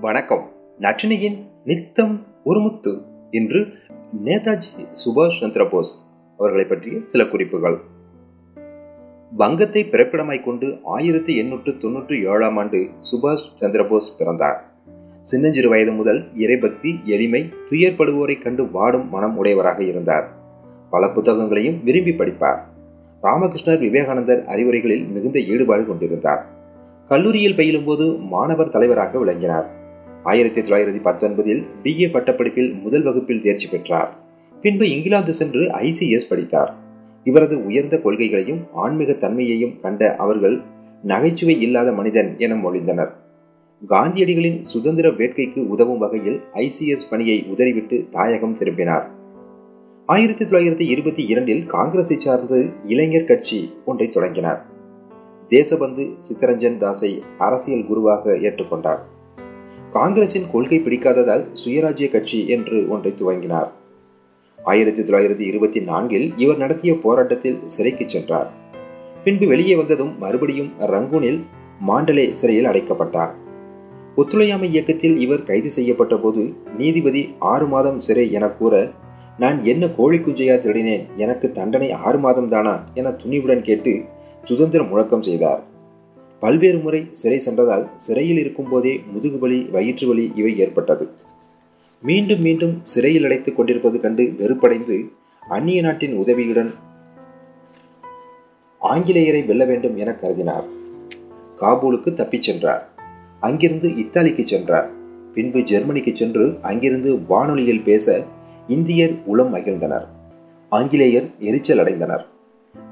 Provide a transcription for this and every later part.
வணக்கம். நற்றினியின் நித்தம் ஒரு முத்து நேதாஜி சுபாஷ் சந்திர போஸ் அவர்களை பற்றிய சில குறிப்புகள். வங்கத்தை பிறப்பிடமாய் கொண்டு ஆயிரத்தி எண்ணூற்று தொன்னூற்றி ஏழாம் ஆண்டு சுபாஷ் சந்திரபோஸ் பிறந்தார். சின்னஞ்சிறு வயது முதல் இறைபக்தி எளிமை துயர்படுவோரை கண்டு வாடும் மனம் உடையவராக இருந்தார். பல புத்தகங்களையும் விரும்பி படிப்பார். ராமகிருஷ்ணர் விவேகானந்தர் அறிவுரைகளில் மிகுந்த ஈடுபாடு கொண்டிருந்தார். கல்லூரியில் பயிலும்போது மாணவர் தலைவராக விளங்கினார். ஆயிரத்தி தொள்ளாயிரத்தி பத்தொன்பதில் பிஏ பட்டப்படிப்பில் முதல் வகுப்பில் தேர்ச்சி பெற்றார். பின்பு இங்கிலாந்து சென்று ஐசிஎஸ் படித்தார். இவரது உயர்ந்த கொள்கைகளையும் ஆன்மீக தன்மையையும் கண்ட அவர்கள் நகைச்சுவை இல்லாத மனிதன் என மொழிந்தனர். காந்தியடிகளின் சுதந்திர வேட்கைக்கு உதவும் வகையில் ஐசிஎஸ் பணியை உதறிவிட்டு தாயகம் திரும்பினார். ஆயிரத்தி தொள்ளாயிரத்தி இருபத்தி இரண்டில் காங்கிரஸை சார்ந்து இளைஞர் கட்சி ஒன்றை தொடங்கினார். தேசபந்து சித்தரஞ்சன் தாஸை அரசியல் குருவாக ஏற்றுக்கொண்டார். காங்கிரசின் கொள்கை பிடிக்காததால் சுயராஜ்ய கட்சி என்று ஒன்றை துவங்கினார். ஆயிரத்தி தொள்ளாயிரத்தி இருபத்தி நான்கில் இவர் நடத்திய போராட்டத்தில் சிறைக்கு சென்றார். பின்பு வெளியே வந்ததும் மறுபடியும் ரங்கூனில் மாண்டலே சிறையில் அடைக்கப்பட்டார். ஒத்துழையாமை இயக்கத்தில் இவர் கைது செய்யப்பட்ட போது நீதிபதி ஆறு மாதம் சிறை என கூற நான் என்ன கோழி குஞ்சையா திருடினேன்? எனக்கு தண்டனை ஆறு மாதம் தானா? என துணிவுடன் கேட்டு சுதந்திர முழக்கம் செய்தார். பல்வேறு முறை சிறை சென்றதால் சிறையில் இருக்கும் போதே முதுகுவலி வயிற்று வலி இவை ஏற்பட்டது. மீண்டும் மீண்டும் சிறையில் அடைத்துக் கொண்டிருப்பது கண்டு வெறுப்படைந்து அந்நிய நாட்டின் உதவியுடன் ஆங்கிலேயரை வெல்ல வேண்டும் என கருதினார். காபூலுக்கு தப்பிச் சென்றார். அங்கிருந்து இத்தாலிக்கு சென்றார். பின்பு ஜெர்மனிக்கு சென்று அங்கிருந்து வானொலியில் பேச இந்தியர் உளம் மகிழ்ந்தனர். ஆங்கிலேயர் எரிச்சல் அடைந்தனர்.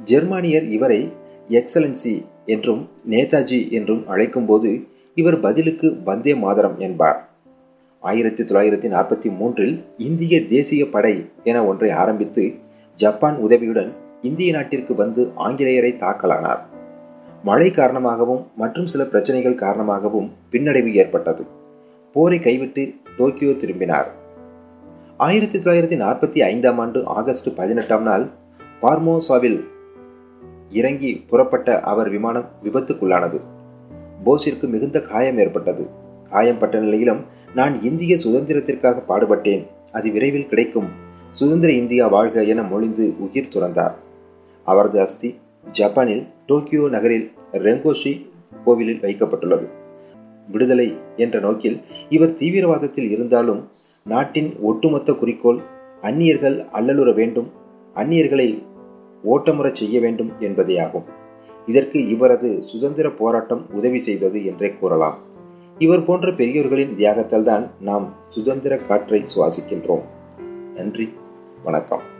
ஜெர்மானியர் இவரை எக்ஸலன்சி என்றும் நேதாஜி என்றும் அழைக்கும்போது இவர் பதிலுக்கு வந்தே மாதரம் என்பார். ஆயிரத்தி தொள்ளாயிரத்தி நாற்பத்தி மூன்றில் இந்திய தேசிய படை என ஒன்றை ஆரம்பித்து ஜப்பான் உதவியுடன் இந்திய நாட்டிற்கு வந்து ஆங்கிலேயரை தாக்கலானார். மழை காரணமாகவும் மற்றும் சில பிரச்சனைகள் காரணமாகவும் பின்னடைவு ஏற்பட்டது. போரை கைவிட்டு டோக்கியோ திரும்பினார். ஆயிரத்தி தொள்ளாயிரத்தி நாற்பத்தி ஐந்தாம் ஆண்டு ஆகஸ்ட் பதினெட்டாம் நாள் பார்மோசாவில் இறங்கி புறப்பட்ட அவர் விமானம் விபத்துக்குள்ளானது. போஸிற்கு மிகுந்த காயம் ஏற்பட்டது. காயம்பட்ட நிலையிலும் நான் இந்திய சுதந்திரத்திற்காக பாடுபட்டேன். அது விரைவில் கிடைக்கும். சுதந்திர இந்தியா வாழ்க என மொழிந்து உயிர் துறந்தார். அவரது அஸ்தி ஜப்பானில் டோக்கியோ நகரில் ரெங்கோஷி கோவிலில் வைக்கப்பட்டுள்ளது. விடுதலை என்ற நோக்கில் இவர் தீவிரவாதத்தில் இருந்தாலும் நாட்டின் ஒட்டுமொத்த குறிக்கோள் அந்நியர்கள் அல்லலுற வேண்டும். அந்நியர்களை ஓட்டமுறச் செய்ய வேண்டும் என்பதேயாகும் இதற்கு இவரது சுதந்திர போராட்டம் உதவி செய்தது என்றே கூறலாம். இவர் போன்ற பெரியோர்களின் தியாகத்தால் தான் நாம் சுதந்திர காற்றை சுவாசிக்கின்றோம். நன்றி. வணக்கம்.